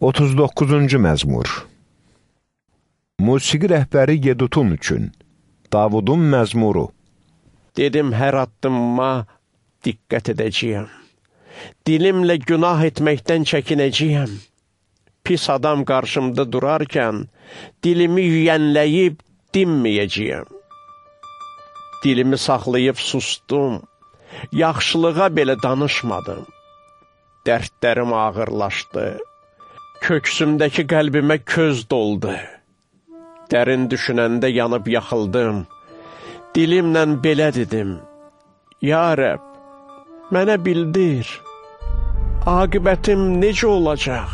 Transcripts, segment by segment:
39-cu məzmur Musiqi rəhbəri Yedutun üçün Davudun məzmuru Dedim hər addımma diqqət edəcəyəm. Dilimlə günah etməkdən çəkinəcəyəm. Pis adam qarşımda durarkən dilimi yüyənləyib dinməyəcəyəm. Dilimi saxlayıb sustum. Yaxşılığa belə danışmadım. Dərdlərim ağırlaşdı köksümdəki qəlbimə köz doldu. Dərin düşünəndə yanıb yaxıldım. Dilimlə belə dedim. Ya Rəb, mənə bildir. Aqibətim necə olacaq?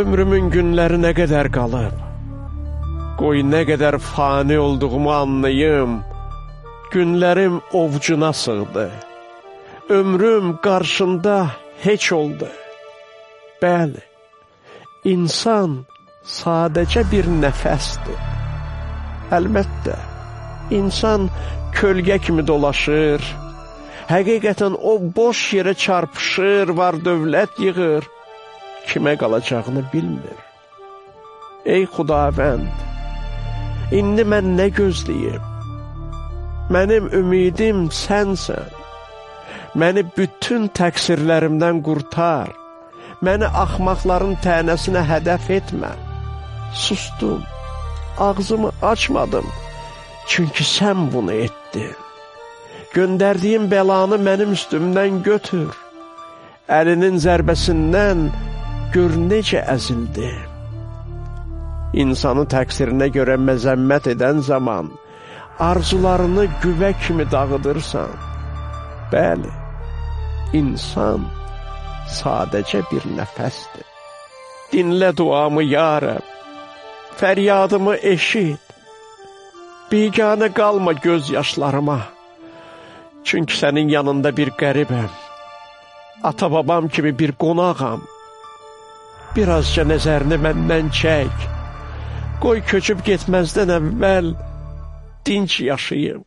Ömrümün günləri nə qədər qalıb? Qoy nə qədər fani olduğumu anlayım. Günlərim ovcuna sığdı. Ömrüm qarşında heç oldu. Bəli, insan sadəcə bir nəfəsdir. Əlbəttə, insan kölgə kimi dolaşır, həqiqətən o boş yerə çarpışır, var dövlət yığır, kimə qalacağını bilmir. Ey xudavənd, indi mən nə gözləyim? Mənim ümidim sənsən. Məni bütün təqsirlərimdən qurtar. Məni axmaqların tənəsinə hədəf etmə. Sustum, ağzımı açmadım, çünki sən bunu etdin. Göndərdiyin bəlanı mənim üstümdən götür. Əlinin zərbəsindən gör necə əzildim. İnsanı təqsirinə görə məzəmmət edən zaman arzularını güvə kimi dağıdırsan. Bəli, insan sadəcə bir nəfəsdir. Dinlə duamı, ya Rəb, fəryadımı eşit. Biganə qalma göz yaşlarıma, çünki sənin yanında bir qəribəm. Ata-babam kimi bir qonağam. Birazca nəzərini məndən çək. Qoy köçüb getməzdən əvvəl dinç yaşayım.